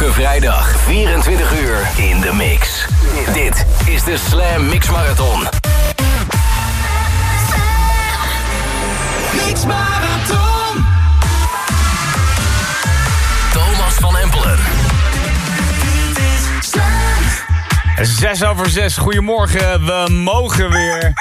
Elke vrijdag 24 uur in de mix. Dit is de Slam Mix Marathon. Mix Marathon. Thomas van Empelen. Zes over zes, goedemorgen. We mogen weer.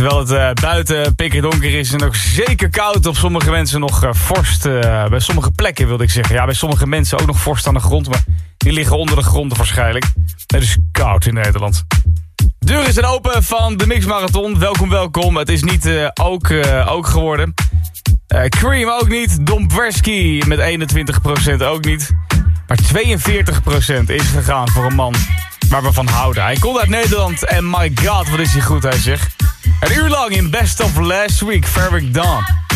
Terwijl het uh, buiten pikkerdonker is en ook zeker koud. Op sommige mensen nog uh, vorst. Uh, bij sommige plekken wilde ik zeggen. Ja, bij sommige mensen ook nog vorst aan de grond. Maar die liggen onder de grond waarschijnlijk. Het is koud in Nederland. Deuren zijn open van de Mix Marathon. Welkom, welkom. Het is niet ook, ook geworden. Cream ook niet. Dombreski met 21% ook niet. Maar 42% is gegaan voor een man waar we van houden. Hij komt uit Nederland en my god, wat is hij goed, hij zegt. Een uur lang in Best of Last Week, Fabric Dawn.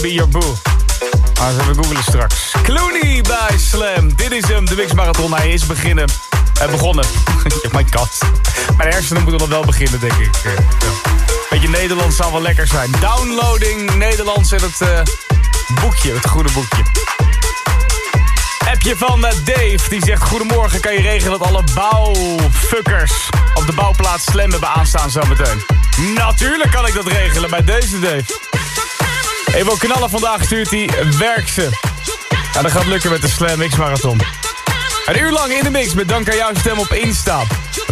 Be your boo. Maar we googelen straks. Clooney bij Slam. Dit is hem, de Mix Marathon. Hij is beginnen. Uh, begonnen. Mijn kat. Mijn hersenen moeten nog wel beginnen, denk ik. Beetje Nederlands zou wel lekker zijn. Downloading Nederlands in het uh, boekje, het goede boekje. Appje van Dave, die zegt... Goedemorgen, kan je regelen dat alle bouwfuckers op de bouwplaats Slam hebben aanstaan zometeen? Natuurlijk kan ik dat regelen bij deze Dave. Even knallen vandaag stuurt hij werk ze. Ja, dat gaat lukken met de Slam Mix Marathon. Een uur lang in de mix met dank aan jouw stem op Insta.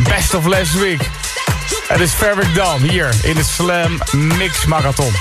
Best of last week. Het is Fabric Dan hier in de Slam Mix Marathon.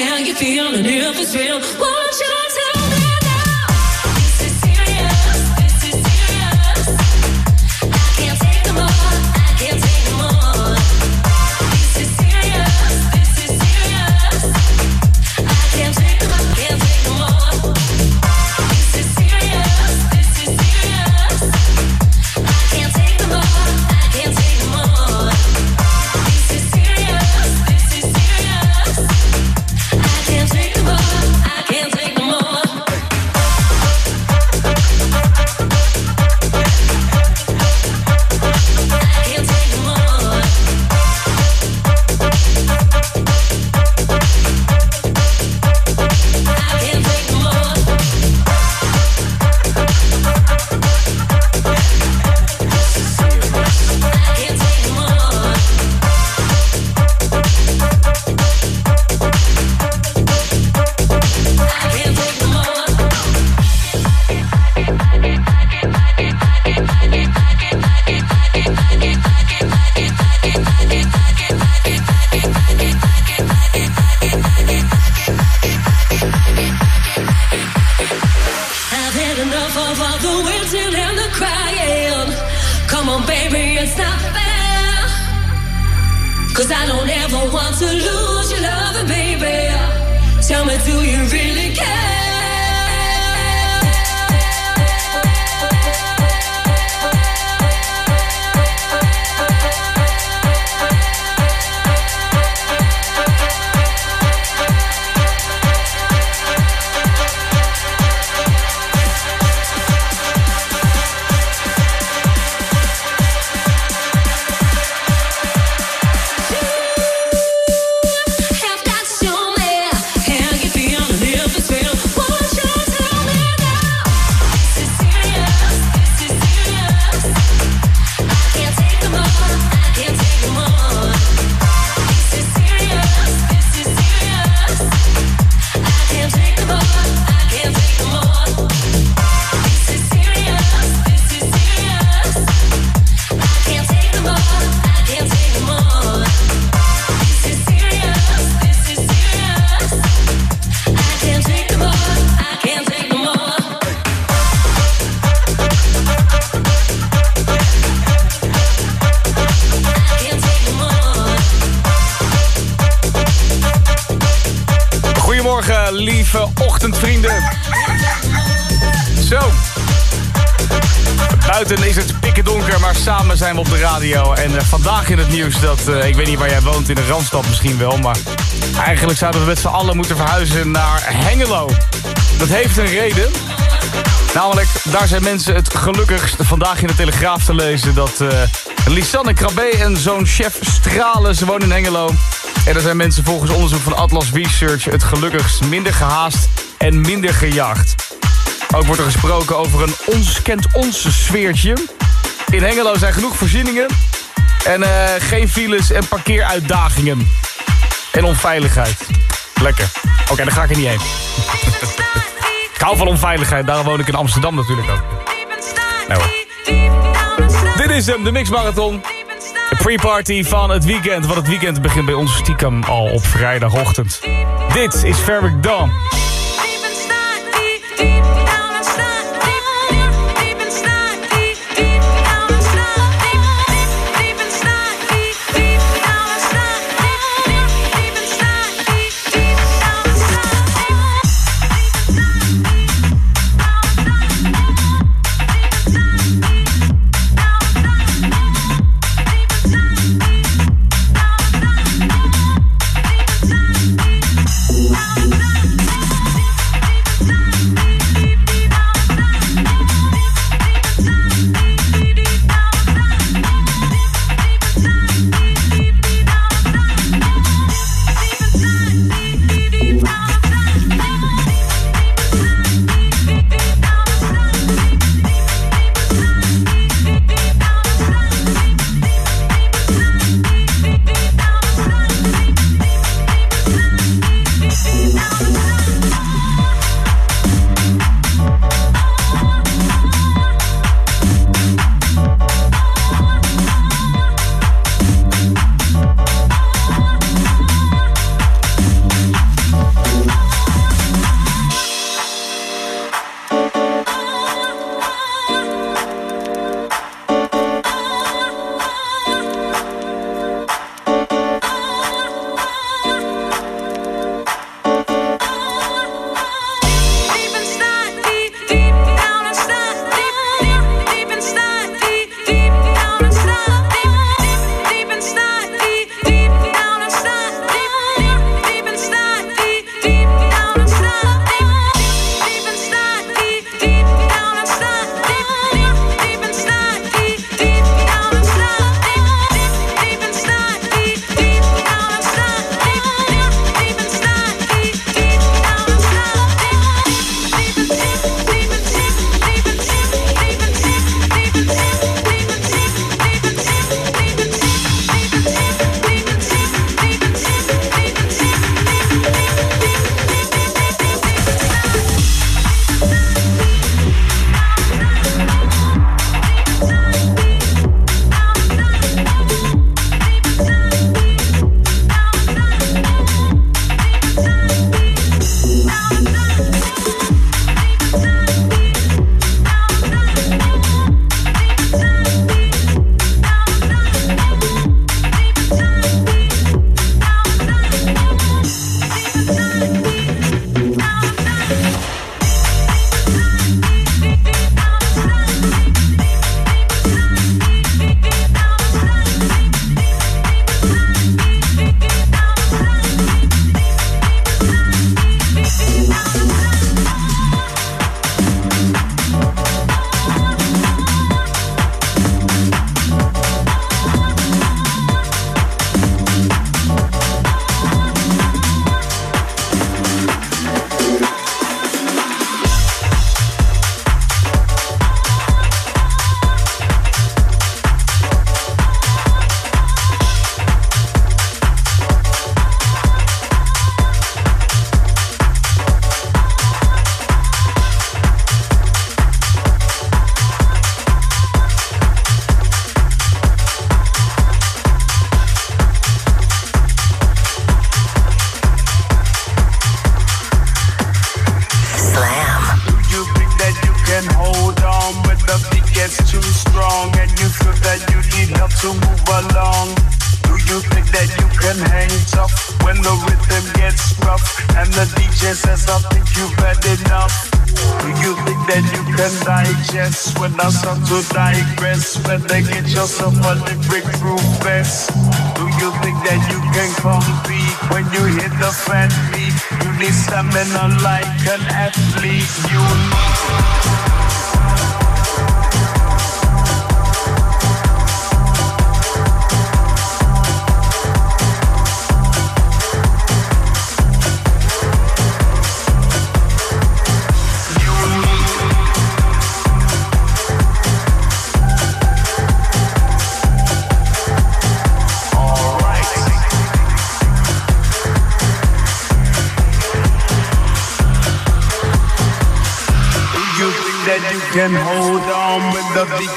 how you feel if it's real. Won't you? baby, it's not fair. Cause I don't ever want to lose your loving, baby. Tell me, do you really care? Zijn we op de radio. En uh, vandaag in het nieuws dat, uh, ik weet niet waar jij woont, in de Randstad misschien wel. Maar eigenlijk zouden we met z'n allen moeten verhuizen naar Hengelo. Dat heeft een reden. Namelijk, daar zijn mensen het gelukkigst vandaag in de Telegraaf te lezen... dat uh, Lisanne Krabbe en zo'n chef stralen. Ze wonen in Hengelo. En er zijn mensen volgens onderzoek van Atlas Research... het gelukkigst minder gehaast en minder gejaagd. Ook wordt er gesproken over een ons kent ons sfeertje... In Hengelo zijn genoeg voorzieningen. En uh, geen files en parkeeruitdagingen. En onveiligheid. Lekker. Oké, okay, daar ga ik er niet heen. ik hou van onveiligheid. Daarom woon ik in Amsterdam natuurlijk ook. Nou hoor. Dit is hem, de Mix Marathon. De pre-party van het weekend. Want het weekend begint bij ons stiekem al op vrijdagochtend. Dit is Fabric Dawn.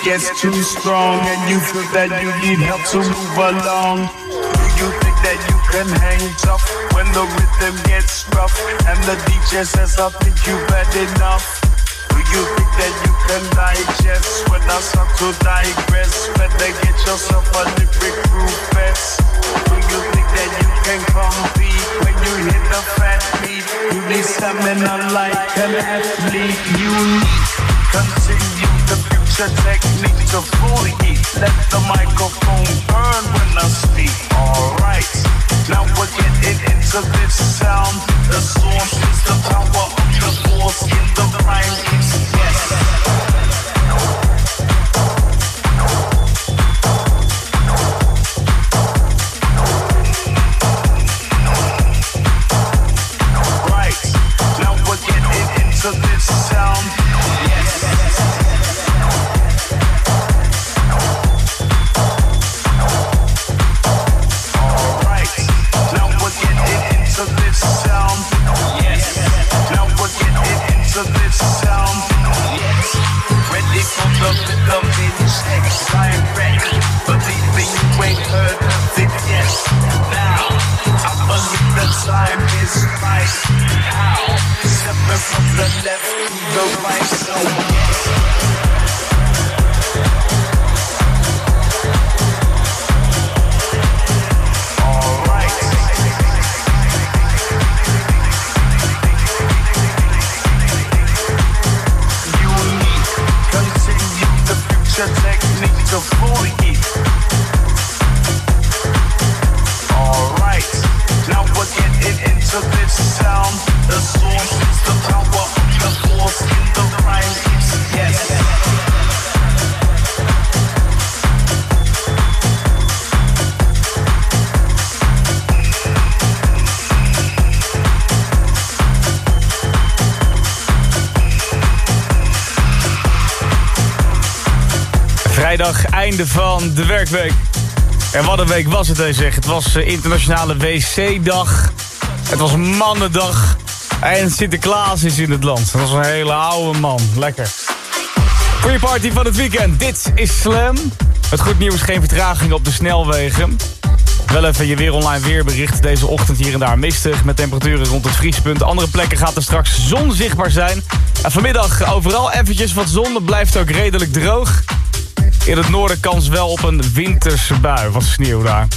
Gets too strong and you feel that you need help to move along? Do you think that you can hang tough when the rhythm gets rough and the DJ says I think you've had enough? Do you think that you can digest when I start to digress? Better get yourself a lyric through best. Do you think that you can compete when you hit the fat beat? You need stamina like an athlete. You need continue future technique to fully eat. Let the microphone burn when I speak. Alright, now we're getting into this sound. The source is the power of the force in the rhyme. Einde van de werkweek. En wat een week was het, deze zeg. Het was eh, internationale wc-dag. Het was mannendag. En Sinterklaas is in het land. Dat was een hele oude man. Lekker. Je party van het weekend. Dit is Slam. Het goed nieuws, geen vertraging op de snelwegen. Wel even je weer online weerbericht. Deze ochtend hier en daar mistig met temperaturen rond het vriespunt. Andere plekken gaat er straks zon zichtbaar zijn. En vanmiddag overal eventjes wat zon. Het blijft ook redelijk droog. In het noorden kans wel op een winterse bui. Wat sneeuw daar.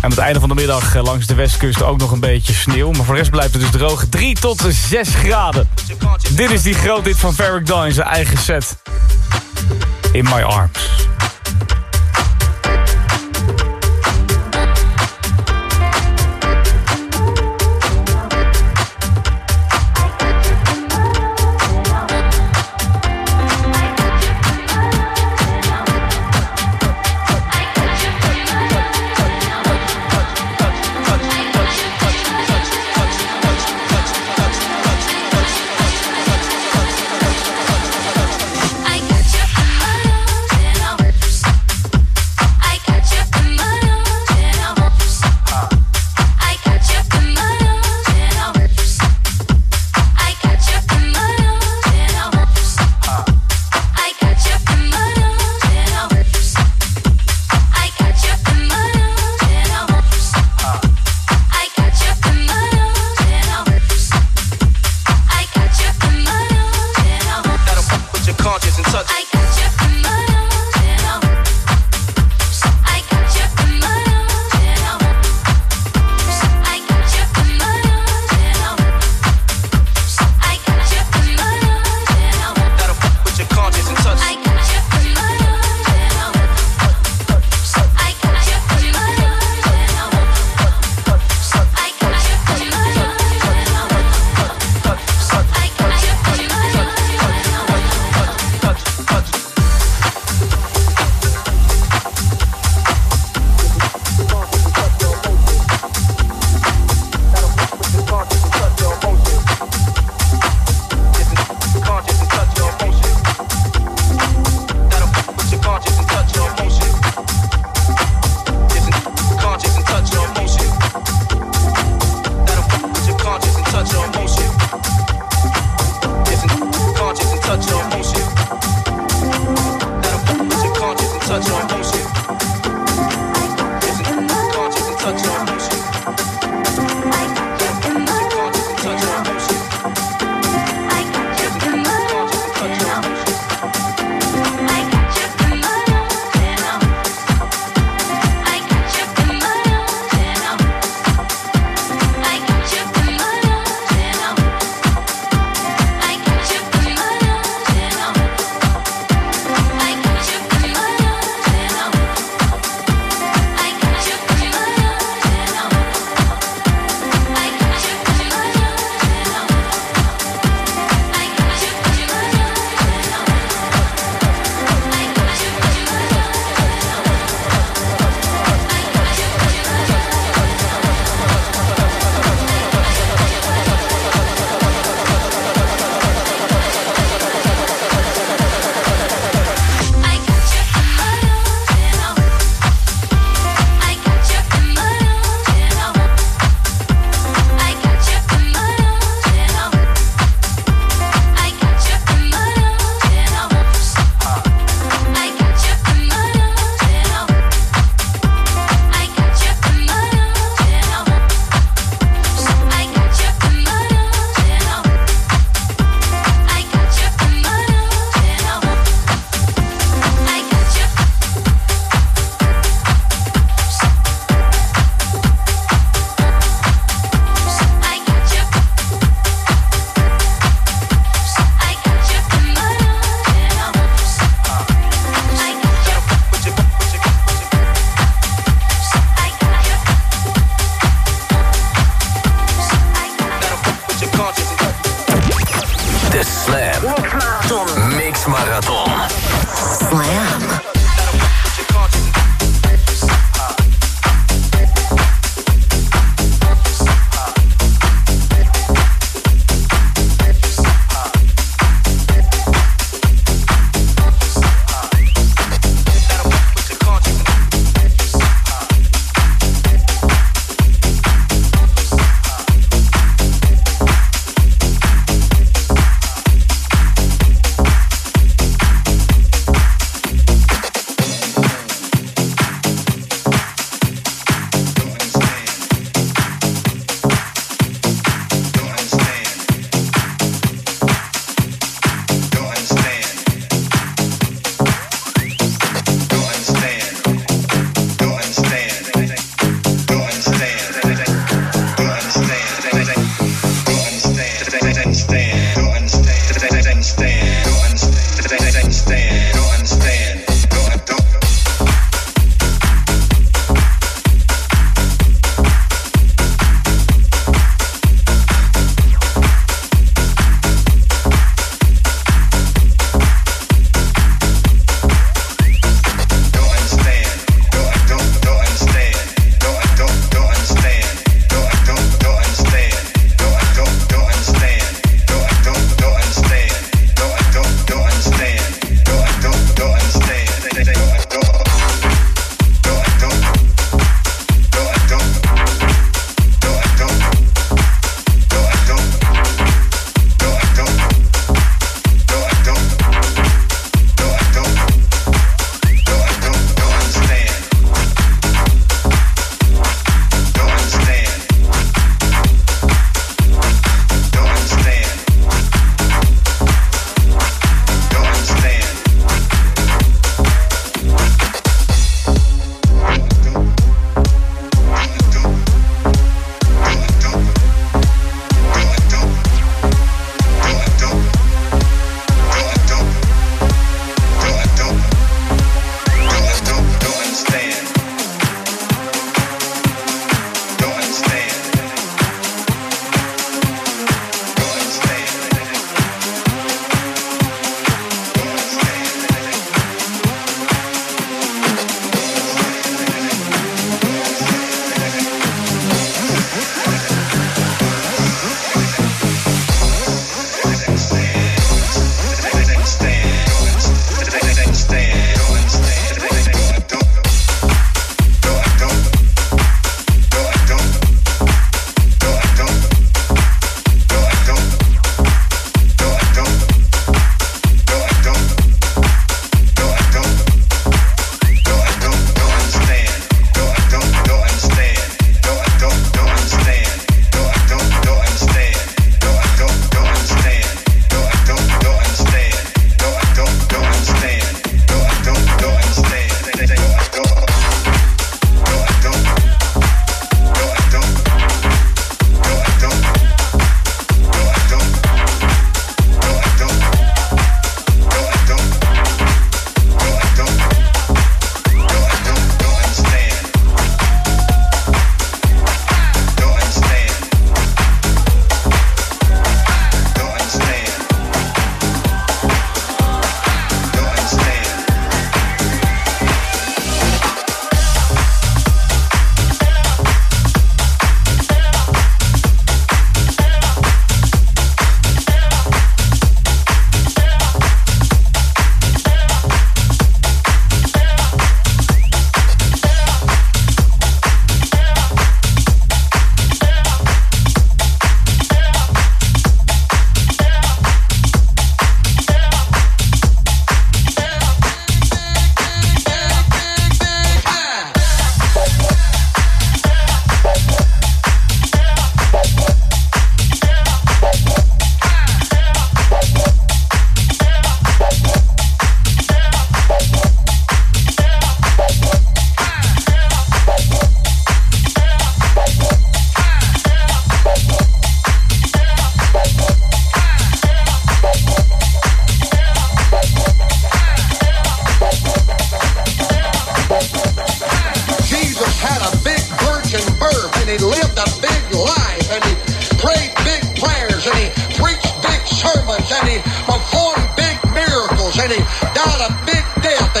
Aan het einde van de middag eh, langs de westkust ook nog een beetje sneeuw. Maar voor de rest blijft het dus droog. 3 tot 6 graden. Dit is die groot dit van Ferric in zijn eigen set. In My Arms.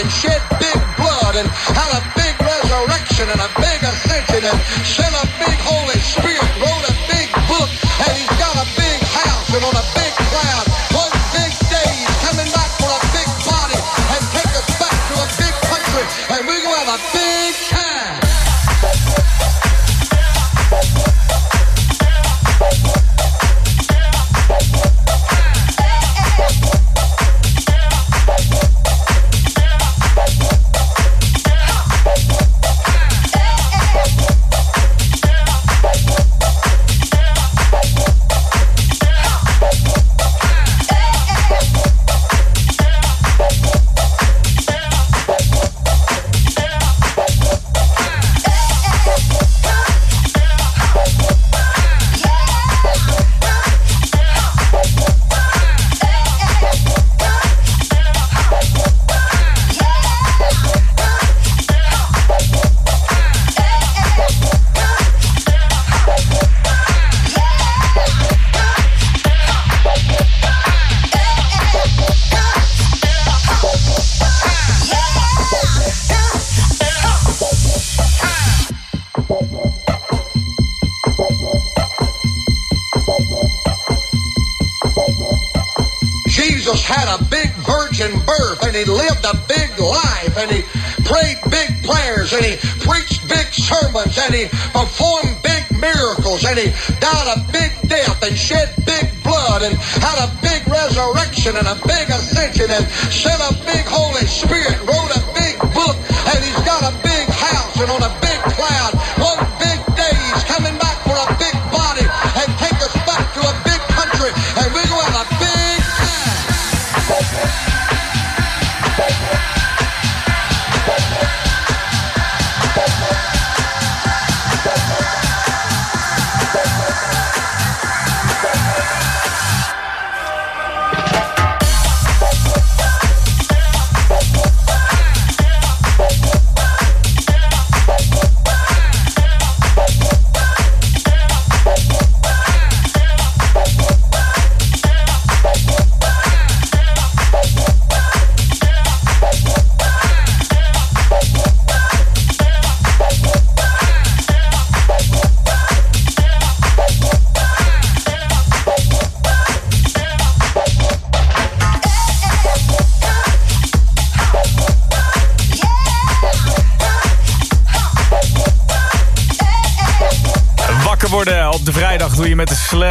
and shit. And he lived a big life and he prayed big prayers and he preached big sermons and he performed big miracles and he died a big death and shed big blood and had a big resurrection and a big ascension and sent a big Holy Spirit,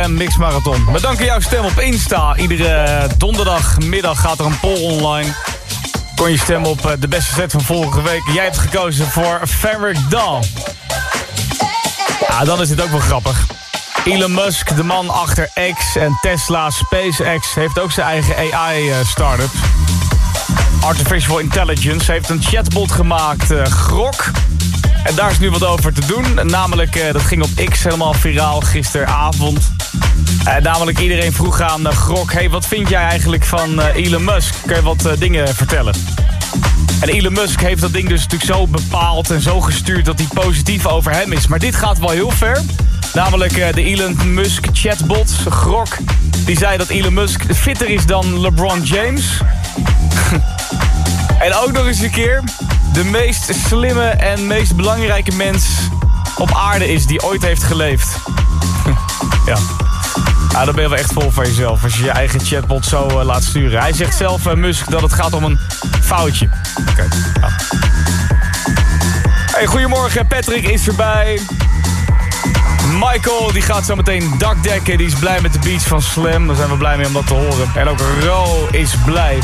Slam Mix Marathon. Jouw stem op Insta. Iedere donderdagmiddag gaat er een poll online. Kon je stemmen op eh, de beste set van vorige week. Jij hebt gekozen voor Ferric Dawn. Ja, dan is dit ook wel grappig. Elon Musk, de man achter X en Tesla SpaceX... heeft ook zijn eigen AI-startup. Artificial Intelligence heeft een chatbot gemaakt, eh, Grok... En daar is nu wat over te doen. Namelijk, eh, dat ging op X helemaal viraal gisteravond. Eh, namelijk, iedereen vroeg aan eh, Grok... hey, wat vind jij eigenlijk van eh, Elon Musk? Kun je wat dingen vertellen? En Elon Musk heeft dat ding dus natuurlijk zo bepaald en zo gestuurd... dat hij positief over hem is. Maar dit gaat wel heel ver. Namelijk de Elon Musk chatbot, Grok... die zei dat Elon Musk fitter is dan LeBron James... En ook nog eens een keer de meest slimme en meest belangrijke mens op aarde is die ooit heeft geleefd. ja. Ja, dan ben je wel echt vol van jezelf als je je eigen chatbot zo eh, laat sturen. Hij zegt zelf, eh, Musk, dat het gaat om een foutje. Oké. ja. Hey, goedemorgen, Patrick is erbij. Michael, die gaat zo meteen dakdekken. Die is blij met de beats van Slam. Daar zijn we blij mee om dat te horen. En ook Ro is blij.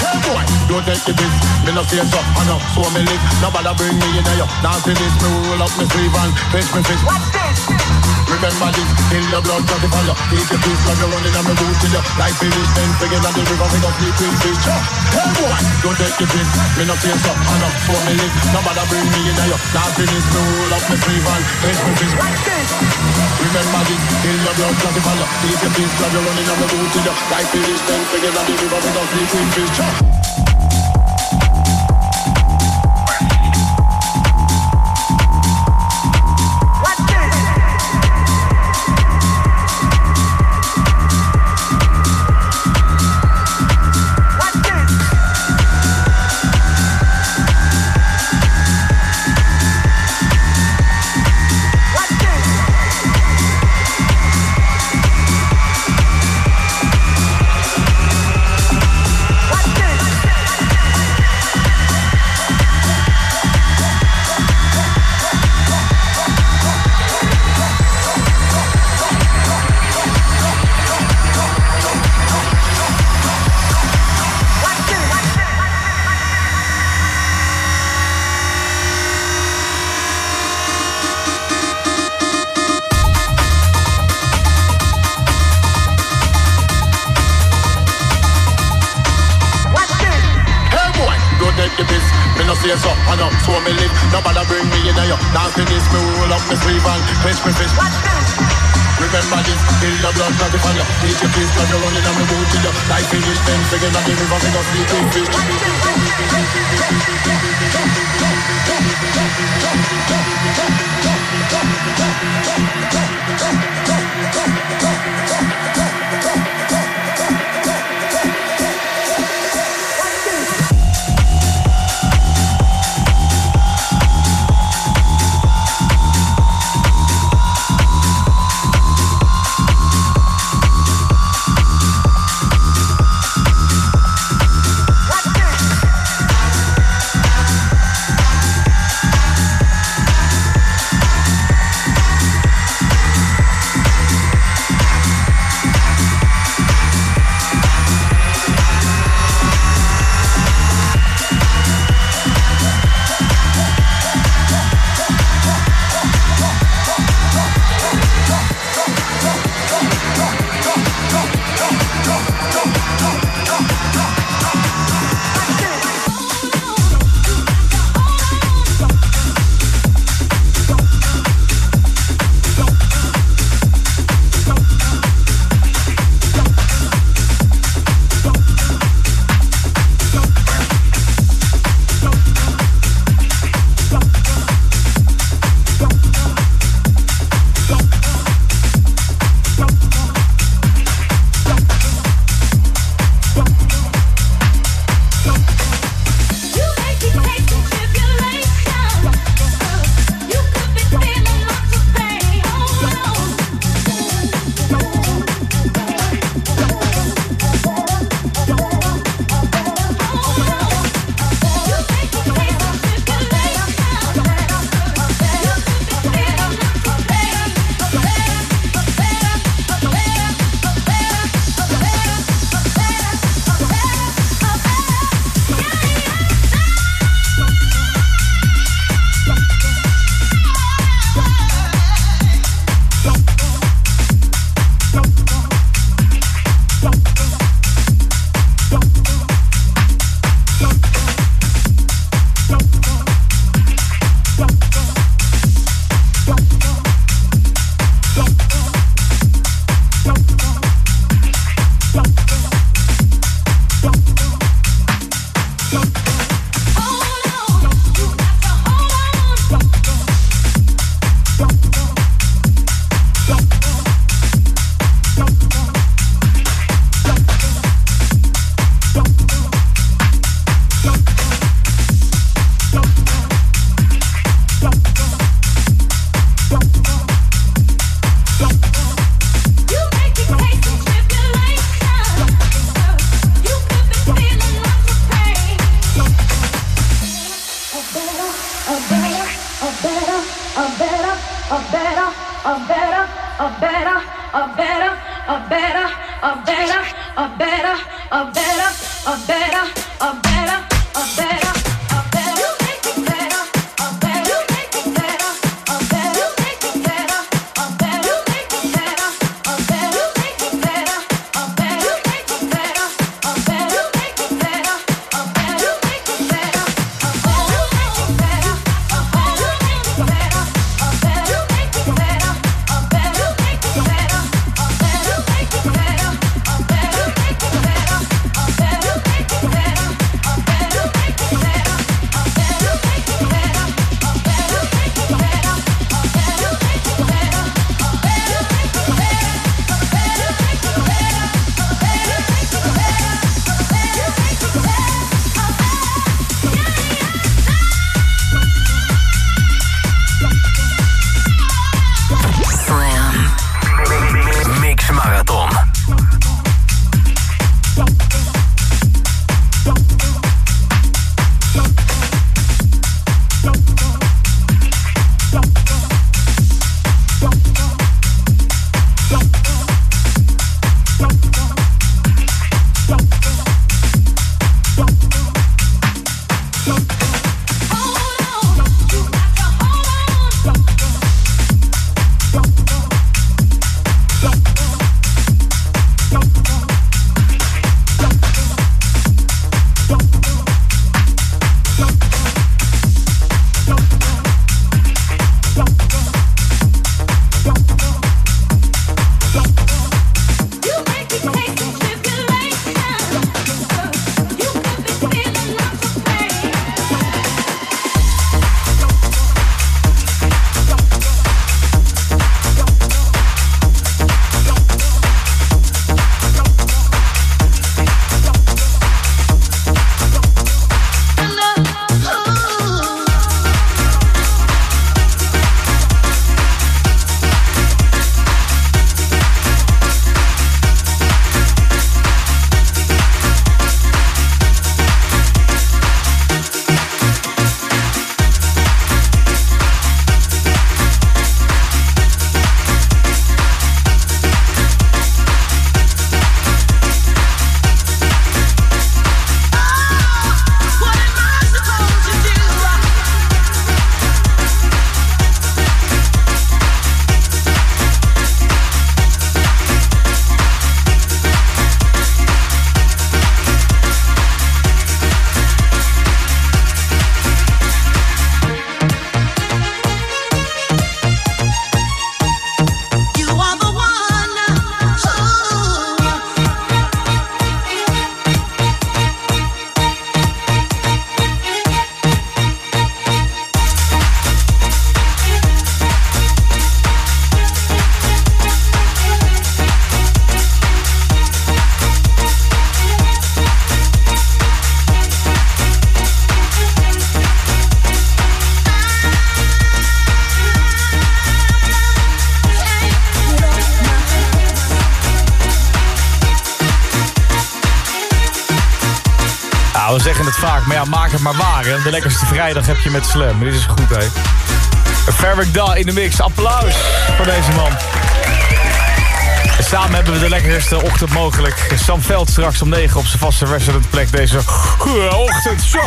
Hey boy, don't take the piss. Me no face up, I know, so me live. Nobody bring me in here. Dancing this, me roll up me sleeve and face me fist. What's this? Remember this, in the blood, got the fire. Take the piece, like you're running on me boot to you. Like the this, then forget on the river, we got sleep with fish. Hey boy, don't take the piss. Me no face up, I know, so me live. Nobody bring me in here. Dancing this, me roll up me sleeve and face me fist. Remember this, in the blood, got the fire. Take the piece, like you're running on me boot to you. Like the this, then forget on the river, we got sleep with fish. running on my boat to your life in ten, thing, figuring out the river, we got free big fish. Vaak, maar ja, maak het maar waar. De lekkerste vrijdag heb je met Slam. Dit is goed, hè. Fabric Da in de mix. Applaus voor deze man. En samen hebben we de lekkerste ochtend mogelijk. Sam Veld straks om 9 op zijn vaste resident plek deze ochtend. Zo.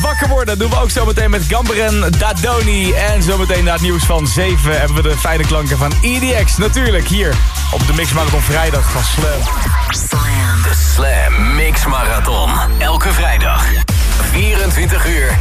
Wakker worden doen we ook zometeen met Gamberen, Dadoni. En zometeen na het nieuws van 7 hebben we de fijne klanken van EDX. Natuurlijk hier op de Mix Marathon vrijdag van Slam. Marathon. Elke vrijdag. 24 uur